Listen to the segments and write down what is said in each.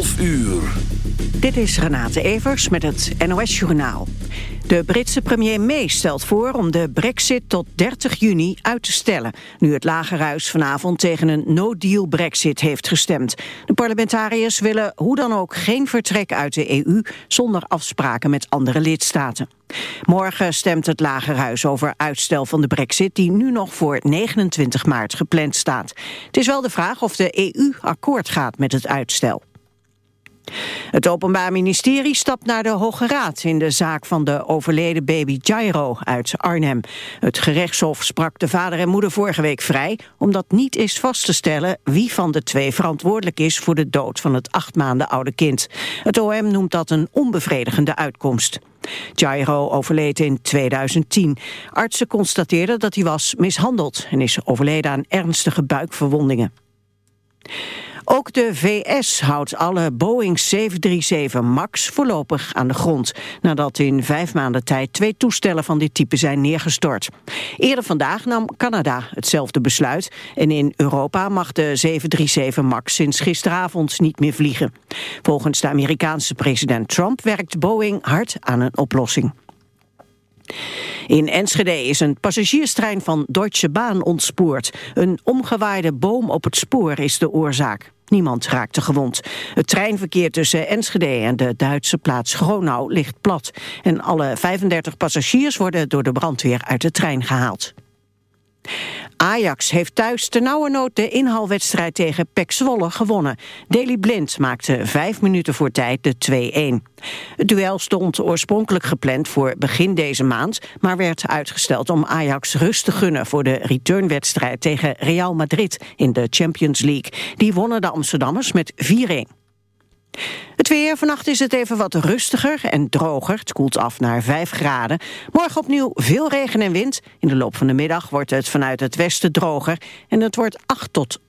12 uur. Dit is Renate Evers met het NOS Journaal. De Britse premier May stelt voor om de brexit tot 30 juni uit te stellen... nu het Lagerhuis vanavond tegen een no-deal brexit heeft gestemd. De parlementariërs willen hoe dan ook geen vertrek uit de EU... zonder afspraken met andere lidstaten. Morgen stemt het Lagerhuis over uitstel van de brexit... die nu nog voor 29 maart gepland staat. Het is wel de vraag of de EU akkoord gaat met het uitstel. Het Openbaar Ministerie stapt naar de Hoge Raad in de zaak van de overleden baby Jairo uit Arnhem. Het gerechtshof sprak de vader en moeder vorige week vrij, omdat niet is vast te stellen wie van de twee verantwoordelijk is voor de dood van het acht maanden oude kind. Het OM noemt dat een onbevredigende uitkomst. Jairo overleed in 2010. Artsen constateerden dat hij was mishandeld en is overleden aan ernstige buikverwondingen. Ook de VS houdt alle Boeing 737 MAX voorlopig aan de grond, nadat in vijf maanden tijd twee toestellen van dit type zijn neergestort. Eerder vandaag nam Canada hetzelfde besluit en in Europa mag de 737 MAX sinds gisteravond niet meer vliegen. Volgens de Amerikaanse president Trump werkt Boeing hard aan een oplossing. In Enschede is een passagierstrein van Deutsche Bahn ontspoord. Een omgewaaide boom op het spoor is de oorzaak. Niemand raakte gewond. Het treinverkeer tussen Enschede en de Duitse plaats Gronau ligt plat. En alle 35 passagiers worden door de brandweer uit de trein gehaald. Ajax heeft thuis nood de inhaalwedstrijd tegen PEC Zwolle gewonnen. Daley Blind maakte vijf minuten voor tijd de 2-1. Het duel stond oorspronkelijk gepland voor begin deze maand... maar werd uitgesteld om Ajax rust te gunnen... voor de returnwedstrijd tegen Real Madrid in de Champions League. Die wonnen de Amsterdammers met 4-1. Het weer, vannacht is het even wat rustiger en droger. Het koelt af naar 5 graden. Morgen opnieuw veel regen en wind. In de loop van de middag wordt het vanuit het westen droger. En het wordt 8 tot...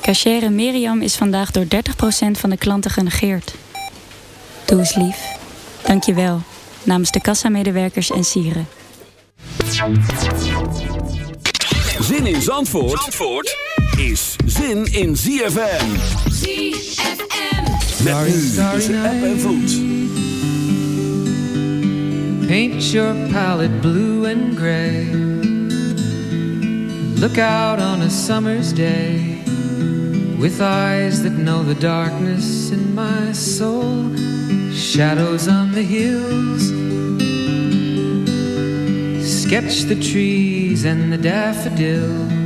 Cachere Miriam is vandaag door 30% van de klanten genegeerd. Doe eens lief. Dank je wel. Namens de kassamedewerkers en sieren. Zin in Zandvoort? Zandvoort? Is zin in ZFM. ZFM. Met nu tussen app en vloed. Paint your palette blue and gray. Look out on a summer's day. With eyes that know the darkness in my soul. Shadows on the hills. Sketch the trees and the daffodils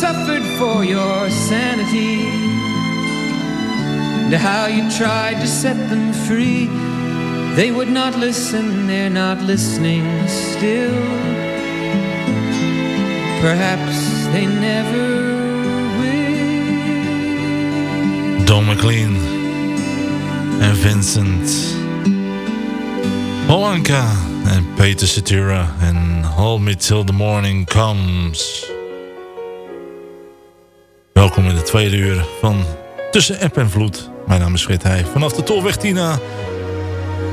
suffered for your sanity, and how you tried to set them free. They would not listen, they're not listening still. Perhaps they never will. Don McLean en Vincent Polanka en Peter Cetera en Hold Me Till The Morning Comes. Welkom in de tweede uur van Tussen App en Vloed. Mijn naam is Fred Heij. Vanaf de Tolweg Tina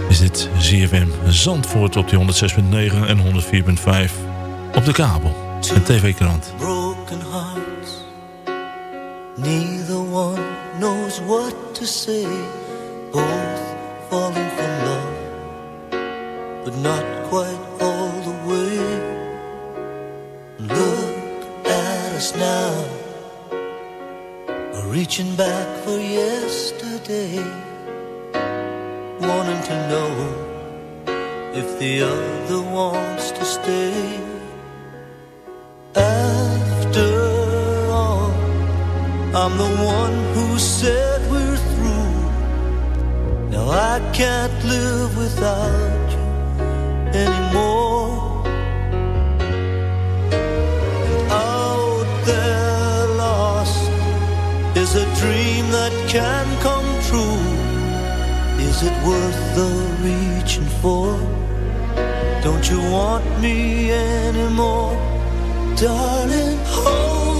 is dit ZFM Zandvoort op die 106.9 en 104.5 op de kabel. En TV-krant. Broken hearts, neither one knows what to say. Both falling from love, but not quite can come true. Is it worth the reaching for? Don't you want me anymore? Darling, hold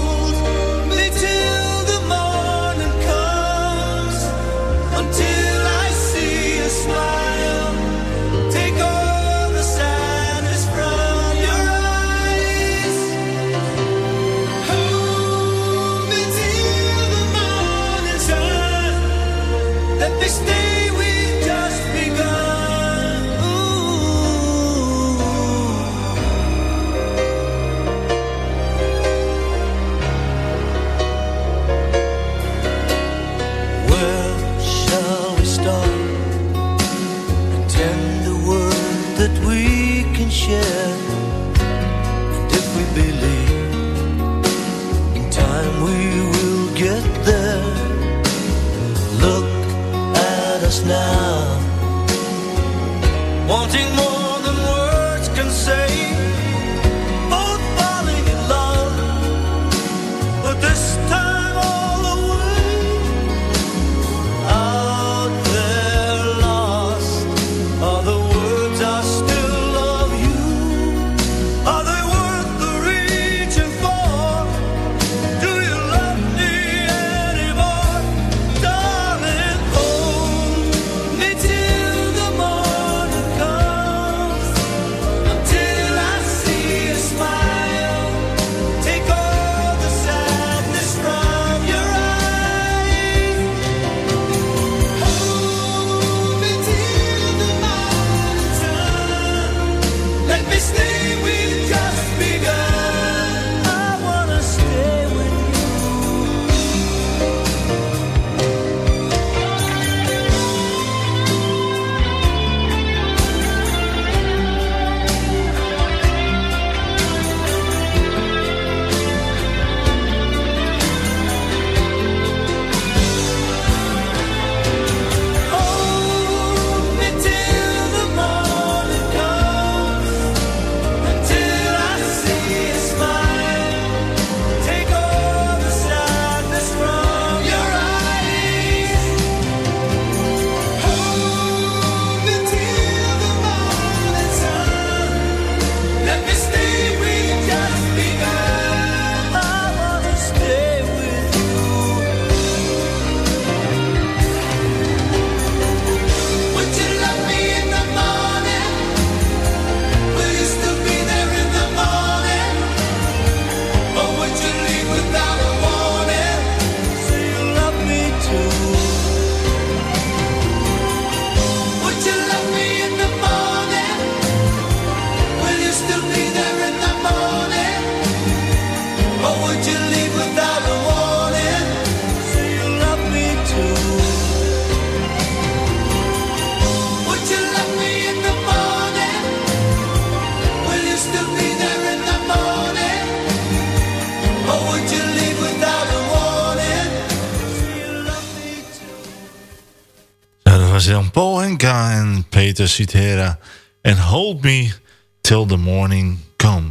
Citera. En Hold Me Till the Morning Come.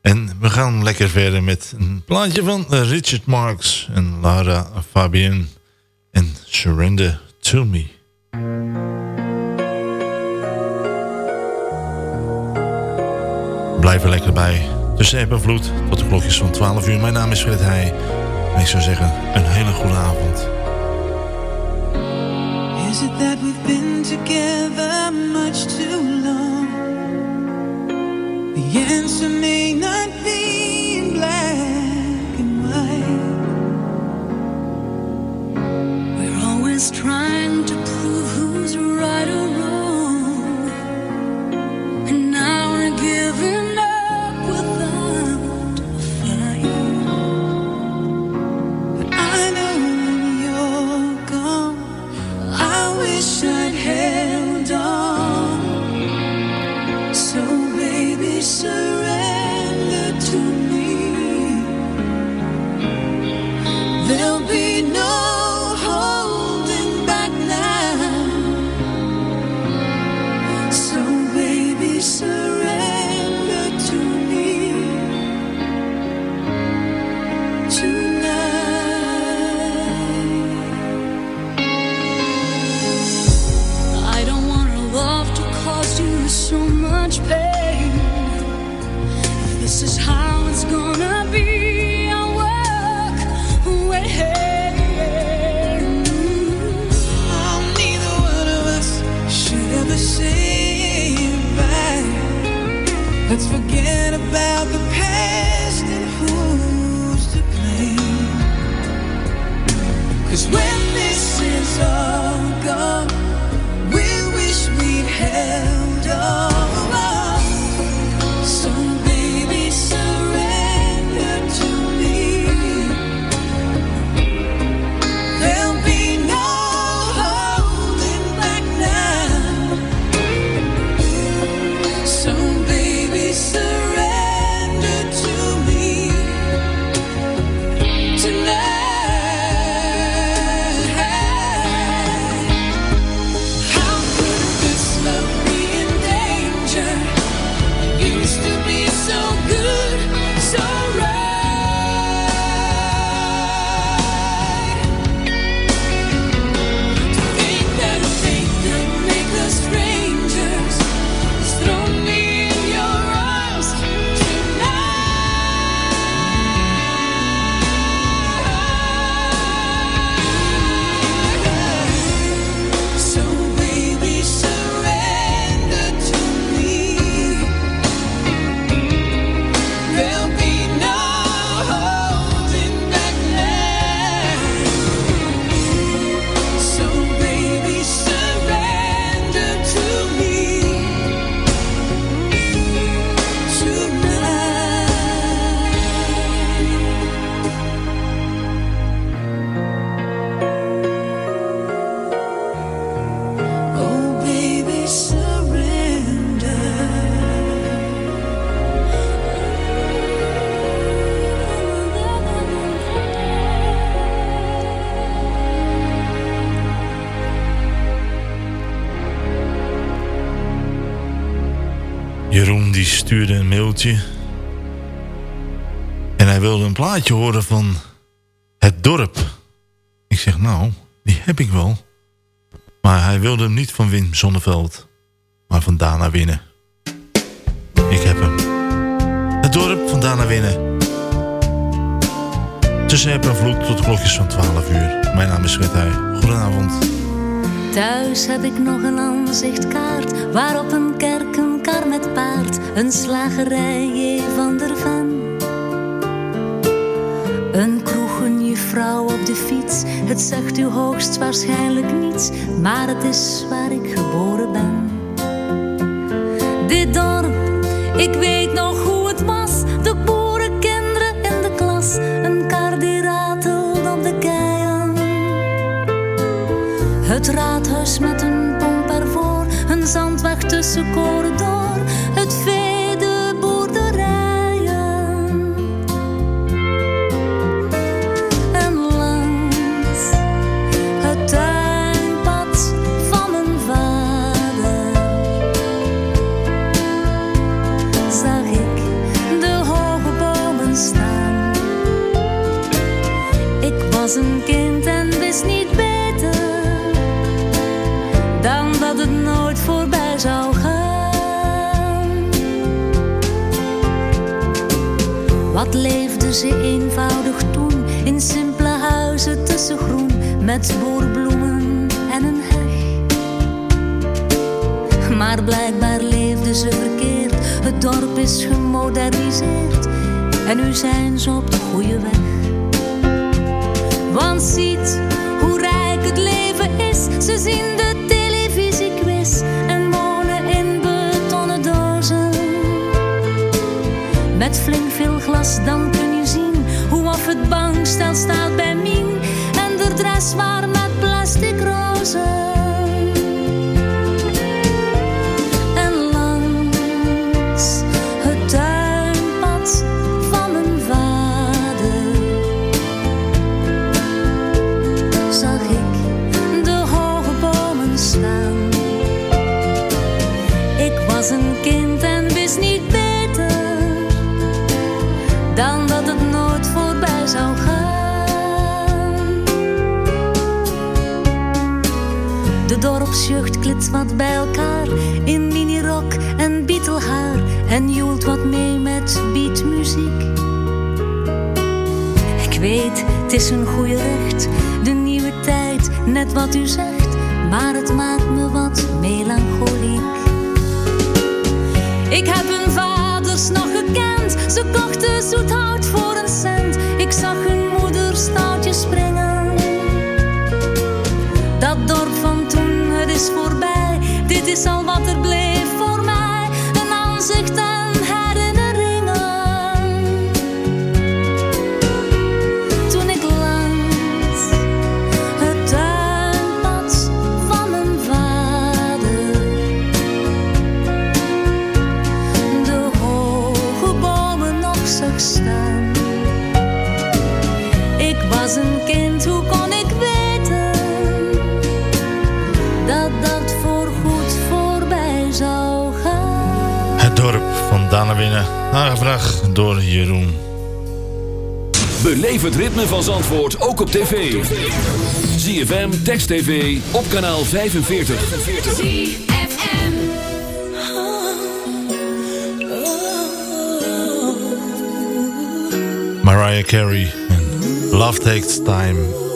En we gaan lekker verder met een plaatje van Richard Marx en Lara Fabian. En Surrender to Me. Blijf er lekker bij. Tussen app en vloed tot de klokjes van 12 uur. Mijn naam is Fred Heij. En ik zou zeggen, een hele goede avond. Is it that we've been together much too long? The answer may not be in black and white. We're always trying to prove who's right or wrong. We held on. En hij wilde een plaatje horen van Het Dorp. Ik zeg nou, die heb ik wel. Maar hij wilde hem niet van Wim Zonneveld. Maar van Dana Winnen. Ik heb hem. Het Dorp van Dana Winnen. Tussen heb en vloed tot klokjes van 12 uur. Mijn naam is Heij. Goedenavond. Thuis heb ik nog een aanzichtkaart waarop een kerk, een kar met paard, een slagerij J. van der Ven. Een kroeg, een juffrouw op de fiets, het zegt u hoogstwaarschijnlijk niets, maar het is waar ik geboren ben. Dit dorp, ik weet Met een pomp ervoor, een zandweg tussen koren Wat leefde ze eenvoudig toen in simpele huizen tussen groen met boerbloemen en een heg. Maar blijkbaar leefde ze verkeerd, het dorp is gemoderniseerd en nu zijn ze op de goede weg. Want ziet hoe rijk het leven is. Ze zien de Met flink veel glas, dan kun je zien hoe of het bankstel staat bij Mien. En de dress waar met plastic rozen. Dorpsjucht klitst wat bij elkaar in minirok en bietelhaar en joelt wat mee met beatmuziek. Ik weet, het is een goede recht, de nieuwe tijd, net wat u zegt, maar het maakt me wat melancholiek. Ik heb hun vaders nog gekend, ze kochten zoet hout voor een cent. Ik zag hun water bleef. Van Danawinnen. Aangevraagd door Jeroen. Beleef het ritme van Zandvoort ook op tv. ZFM, Text TV, op kanaal 45. ZFM. Mariah Carey en Love Takes Time.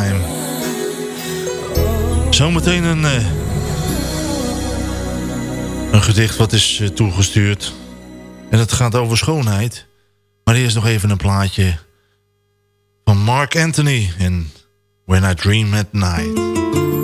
Time. Zometeen een, uh, een gedicht wat is uh, toegestuurd. En het gaat over schoonheid. Maar eerst nog even een plaatje van Mark Anthony. En When I Dream at Night.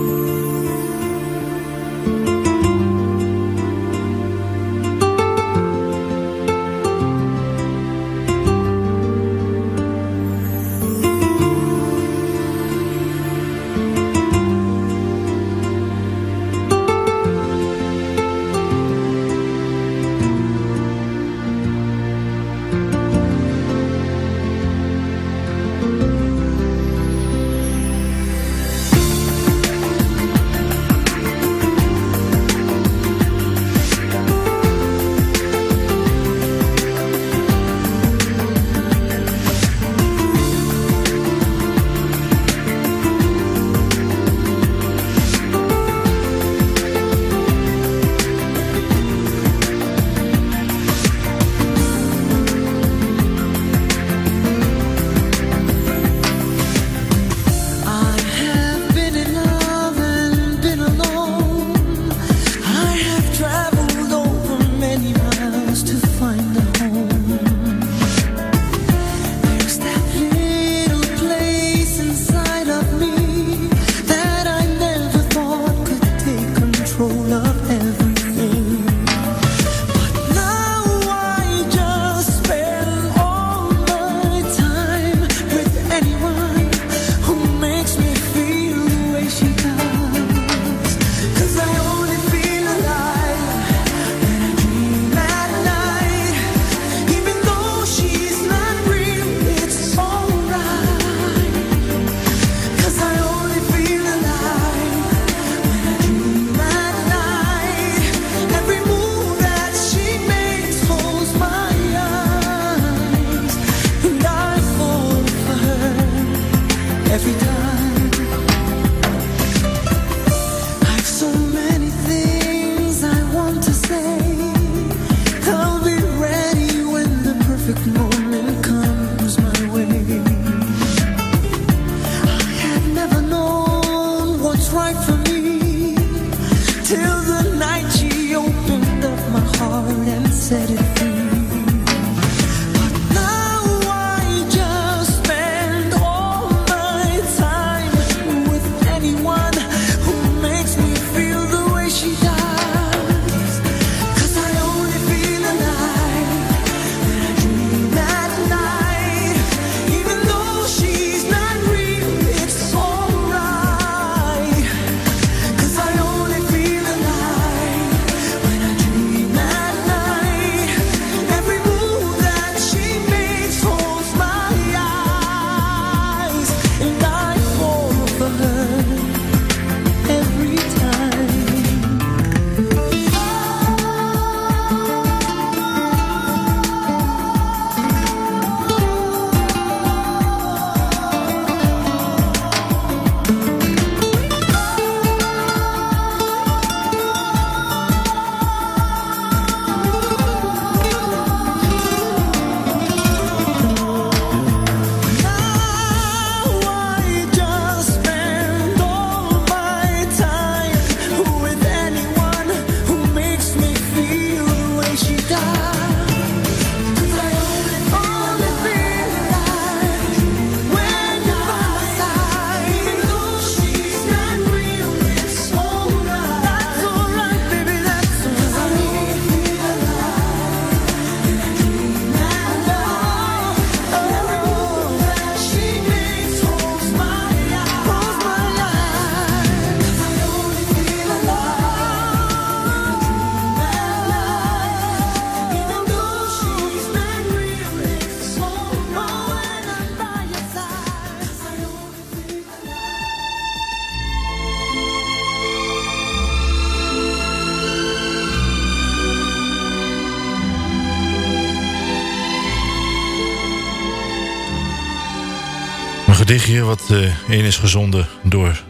Hier wat eh, in is gezonden door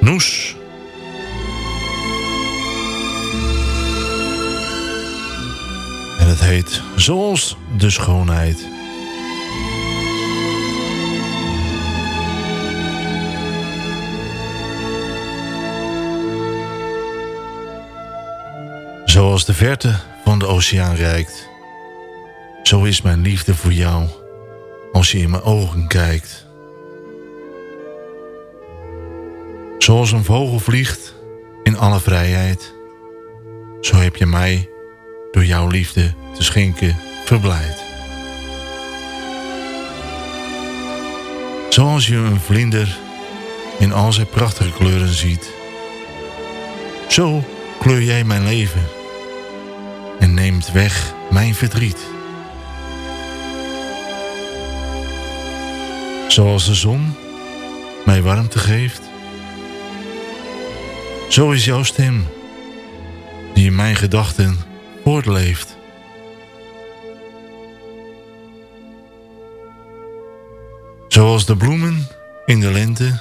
Noes. En het heet Zoals de schoonheid. Zoals de verte van de oceaan reikt, zo is mijn liefde voor jou als je in mijn ogen kijkt. Zoals een vogel vliegt in alle vrijheid. Zo heb je mij door jouw liefde te schenken verblijd. Zoals je een vlinder in al zijn prachtige kleuren ziet. Zo kleur jij mijn leven en neemt weg mijn verdriet. Zoals de zon mij warmte geeft. Zo is jouw stem die in mijn gedachten voortleeft. Zoals de bloemen in de lente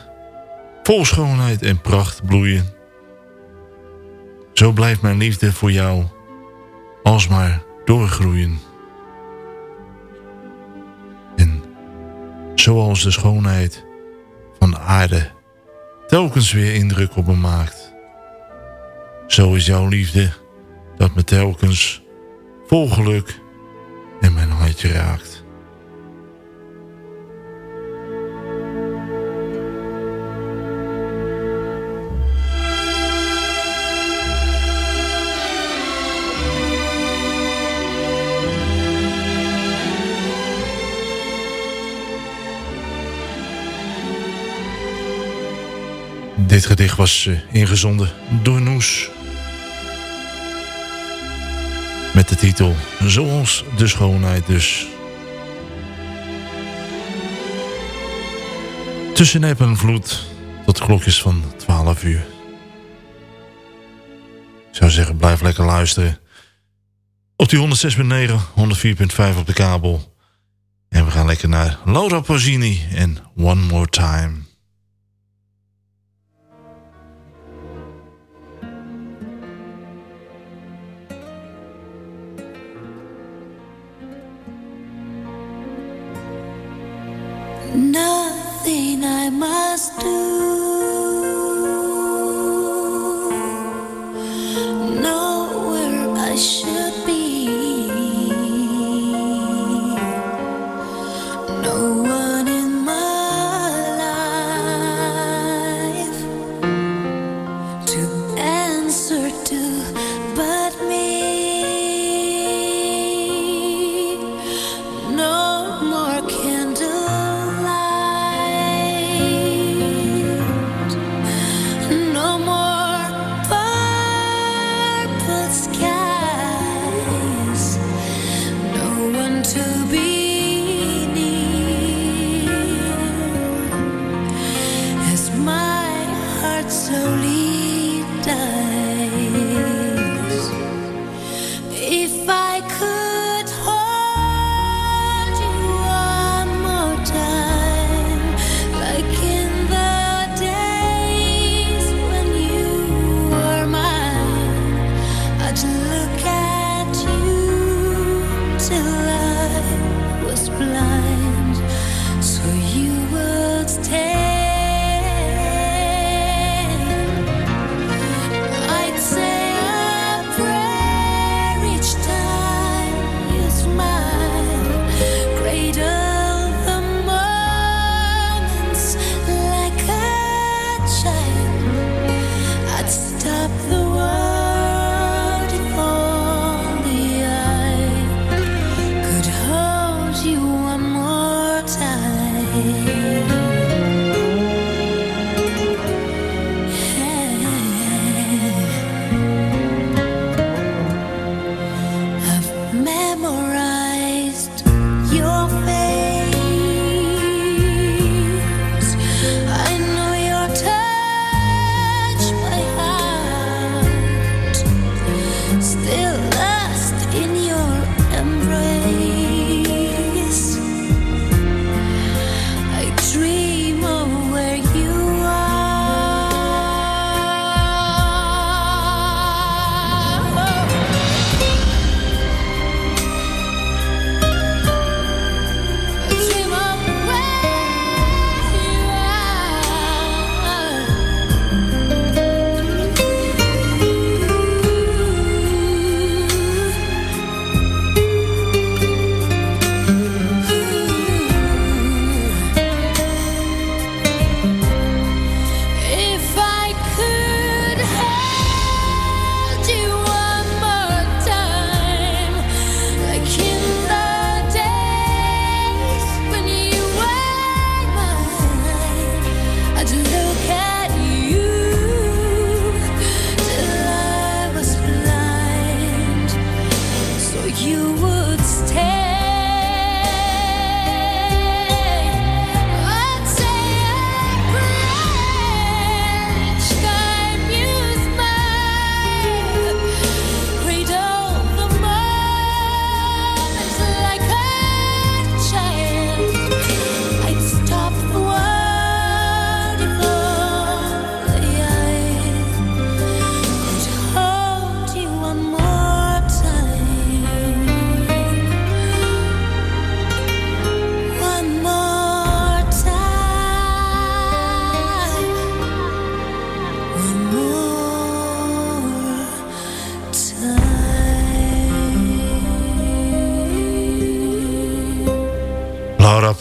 vol schoonheid en pracht bloeien. Zo blijft mijn liefde voor jou alsmaar doorgroeien. En zoals de schoonheid van de aarde telkens weer indruk op me maakt. Zo is jouw liefde dat me telkens vol geluk in mijn hartje raakt. Dit gedicht was uh, ingezonden door Noes. Met de titel Zoals de schoonheid dus. Tussen nep en vloed tot klokjes van 12 uur. Ik zou zeggen, blijf lekker luisteren. Op die 106.9, 104.5 op de kabel. En we gaan lekker naar Laura Pausini en One More Time. Nothing I must do.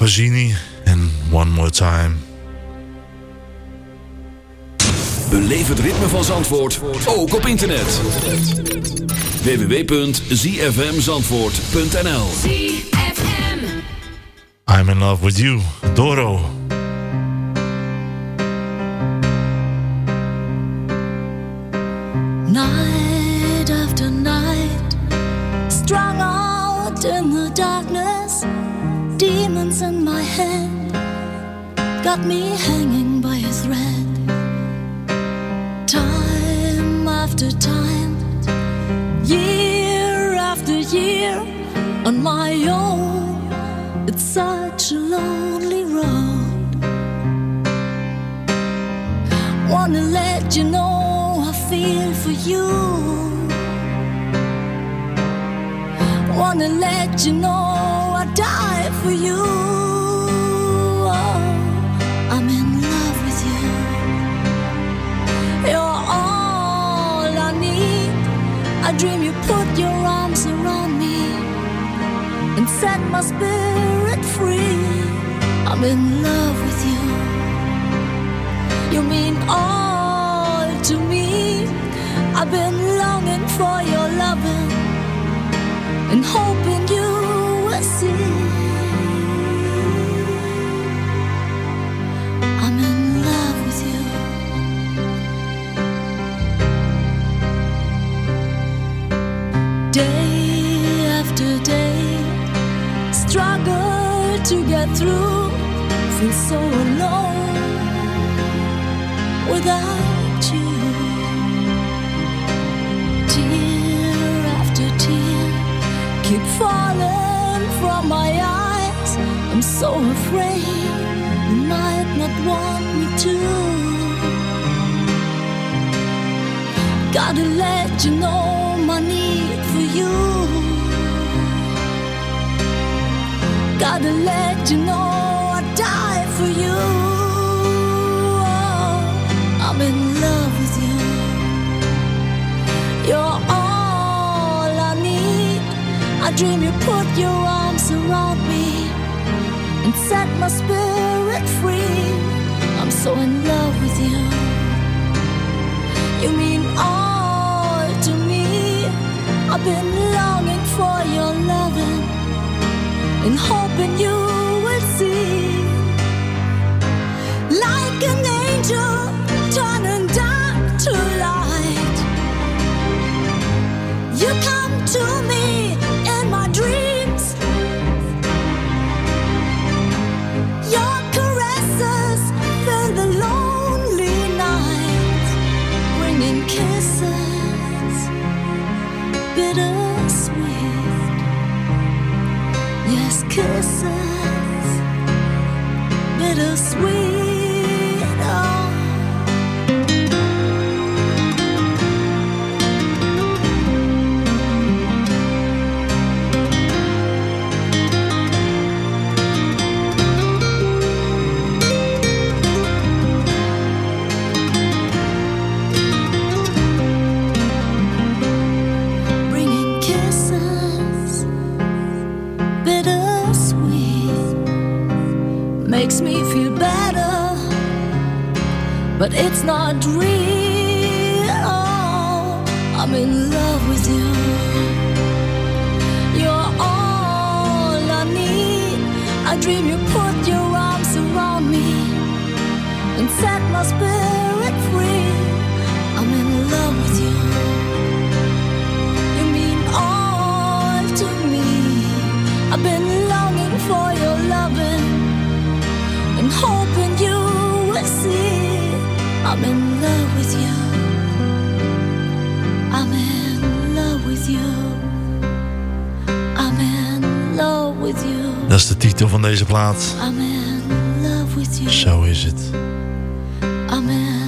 Pazzini en One More Time. Beleef het ritme van Zandvoort, ook op internet. www.zfmzandvoort.nl ZFM. I'm in love with you, Doro. Got me after day, struggle to get through. Feel so alone without you. Tear after tear keep falling from my eyes. I'm so afraid you might not want me to. Gotta let you know my need for you. Gotta let you know I die for you. Oh, I'm in love with you. You're all I need. I dream you put your arms around me and set my spirit free. I'm so in love with you. You mean all to me. I've been longing for your loving and hoping you will see. Like an angel turning dark to light. You not real. Plaat. Zo is het. I'm in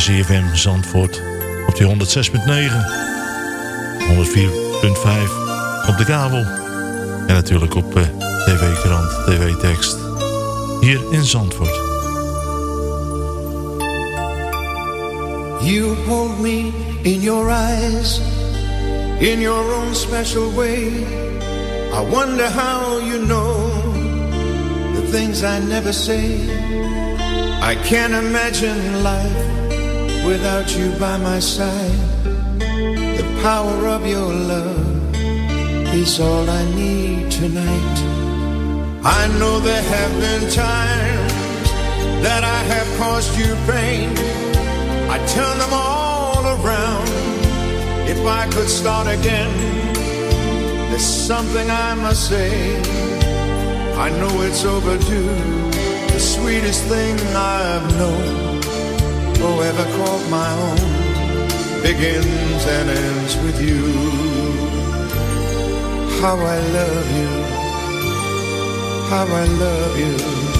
ZFM Zandvoort op die 106.9. 104.5 op de kabel. En natuurlijk op uh, TV-krant, TV-tekst. Hier in Zandvoort. You hold me in your eyes in your own special way. I wonder how you know the things I never say. I can't imagine life without you by my side. The power of your love is all I need tonight. I know there have been times that I have caused you pain. I turn them all around if I could start again, there's something I must say. I know it's overdue. The sweetest thing I've known, or ever called my own, begins and ends with you. How I love you. How I love you.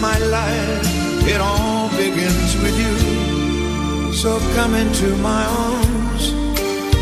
my life, it all begins with you. So come into my arms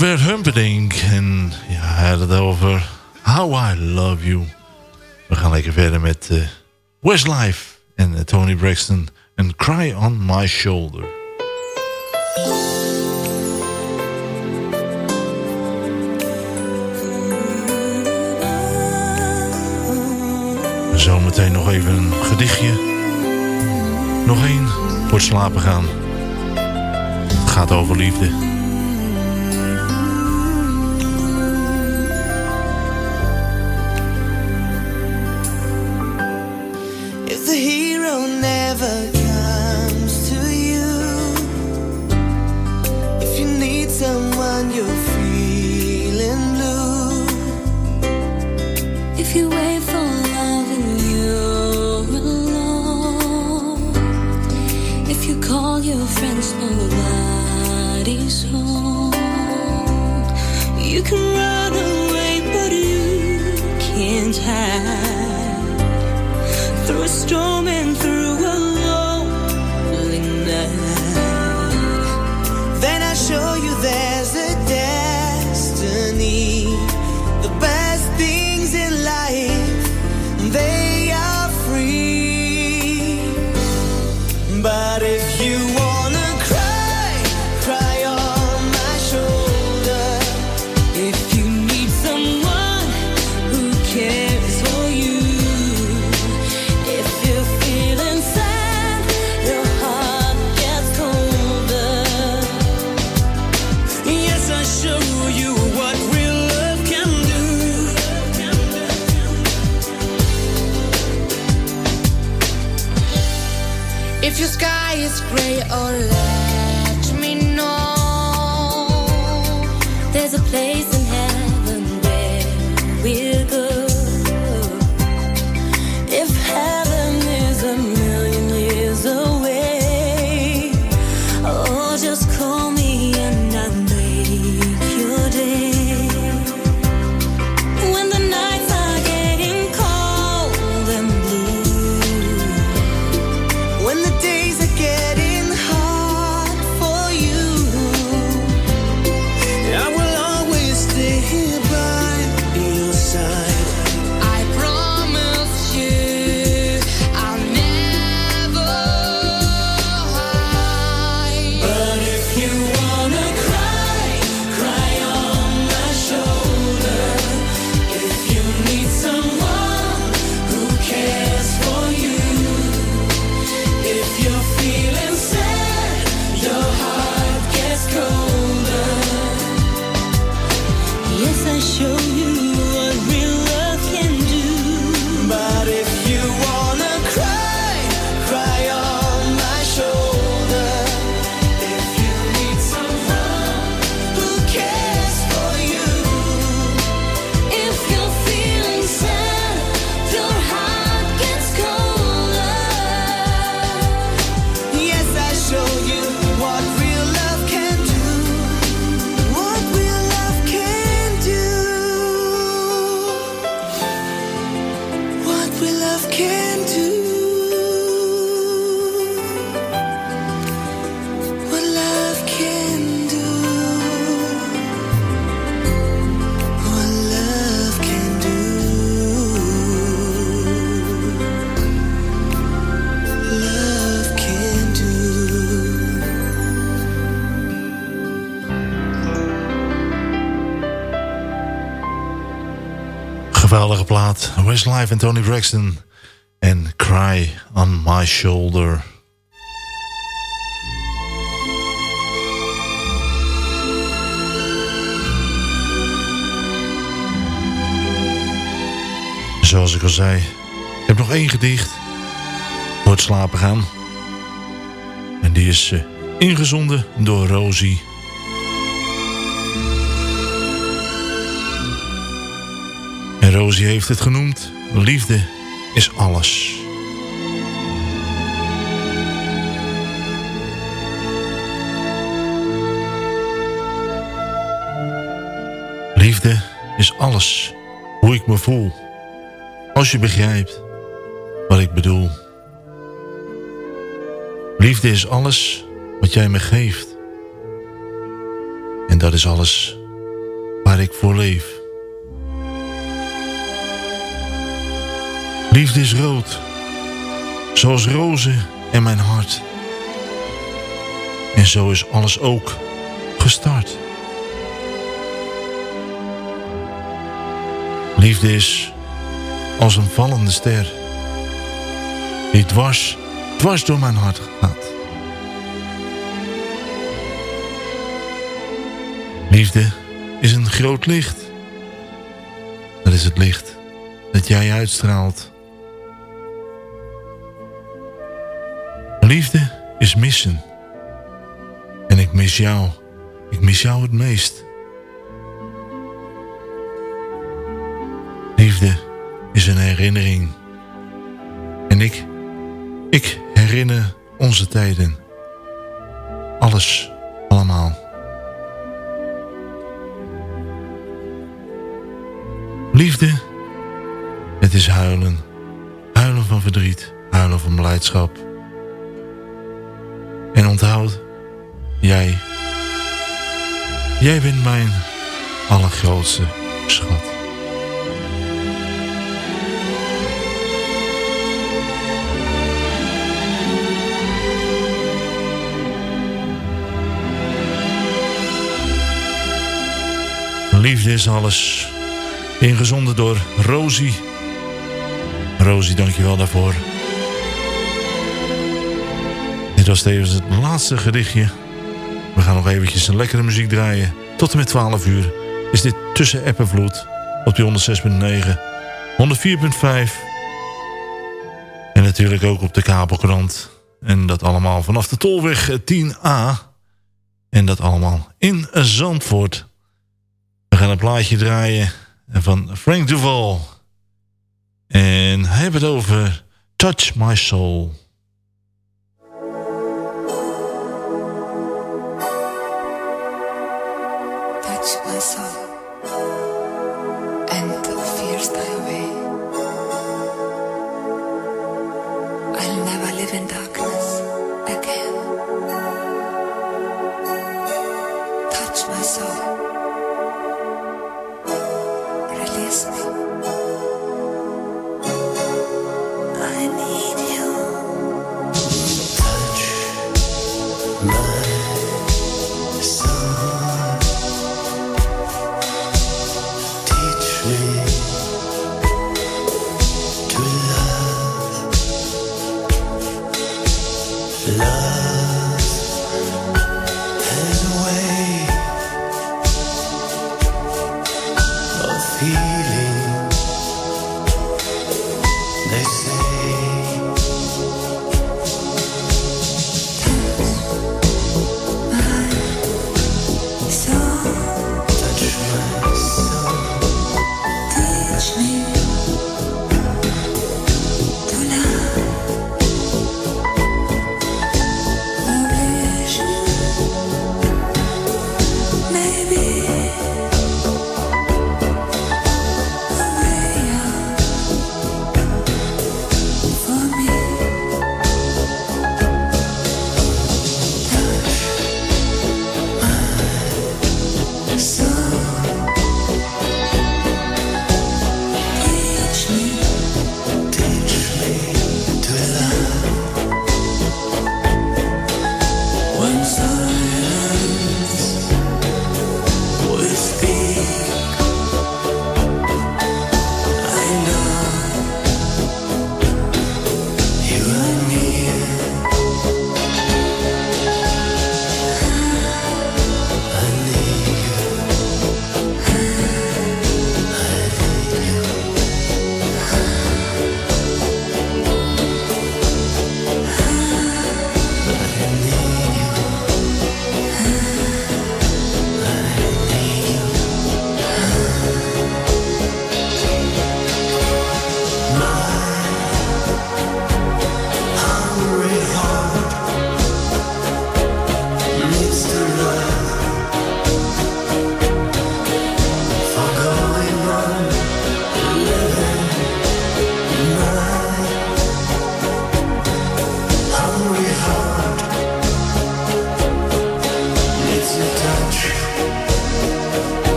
Engelbert Humperdinck. En ja, hij had het over How I Love You. We gaan lekker verder met uh, Westlife en uh, Tony Braxton. En Cry On My Shoulder. Zometeen nog even een gedichtje. Nog één voor slapen gaan. Het gaat over liefde. Geweldige plaat. Westlife en Tony Braxton. En Cry on My Shoulder. Zoals ik al zei. Ik heb nog één gedicht. Voor het slapen gaan. En die is eh, ingezonden door Rosie. Rosie heeft het genoemd. Liefde is alles. Liefde is alles. Hoe ik me voel. Als je begrijpt wat ik bedoel. Liefde is alles wat jij me geeft. En dat is alles waar ik voor leef. Liefde is rood, zoals rozen en mijn hart. En zo is alles ook gestart. Liefde is als een vallende ster, die dwars, dwars door mijn hart gaat. Liefde is een groot licht. Dat is het licht dat jij uitstraalt. Liefde is missen. En ik mis jou. Ik mis jou het meest. Liefde is een herinnering. En ik, ik herinner onze tijden. Alles, allemaal. Liefde, het is huilen. Huilen van verdriet, huilen van blijdschap. Onthoud, jij, jij bent mijn allergrootste schat. Liefde is alles. Ingezonden door Rosie. Rosie, dankjewel daarvoor. Was tevens het laatste gedichtje. We gaan nog eventjes een lekkere muziek draaien. Tot en met 12 uur is dit Tussen App en Vloed op die 106.9, 104.5. En natuurlijk ook op de kabelkrant. En dat allemaal vanaf de Tolweg 10A. En dat allemaal in Zandvoort. We gaan een plaatje draaien van Frank Duval. En hij heeft het over Touch My Soul.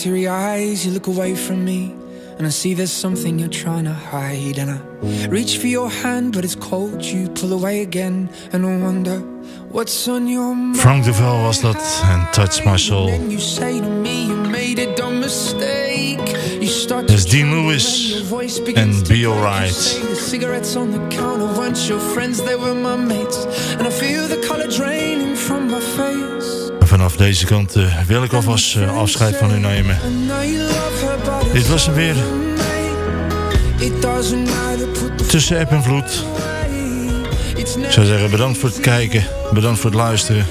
Teary eyes, you look away from me. And I see there's something you're trying to hide. And I reach for your hand, but it's cold. You pull away again, and I wonder what's on your mind. Frank Devel was dat en Touch My Soul. And you say to me, you made a dumb mistake. You start to Dean Lewis and Be Alright. The cigarettes on the counter weren't your friends, they were my mates. And I feel the color draining from my face. Vanaf deze kant eh, wil ik alvast eh, afscheid van u nemen. Dit was hem weer. Tussen app en vloed. Ik zou zeggen bedankt voor het kijken. Bedankt voor het luisteren.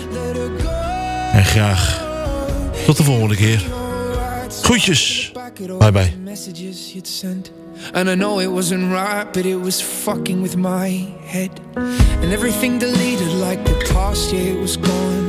En graag tot de volgende keer. Groetjes. Bye bye. And I know it wasn't right, but it was fucking with my head. And everything deleted like the past it was gone.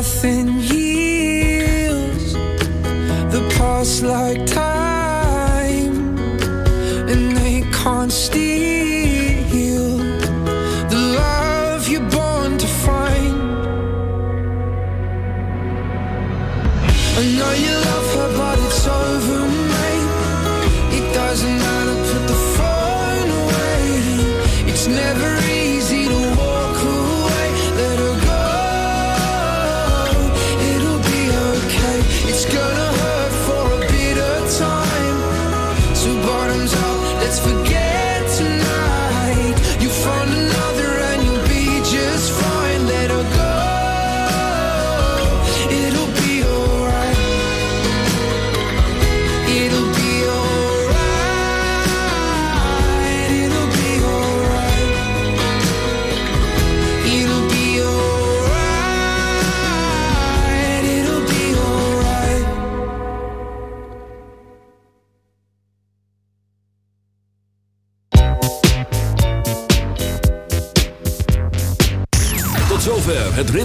nothing heals. The past like time,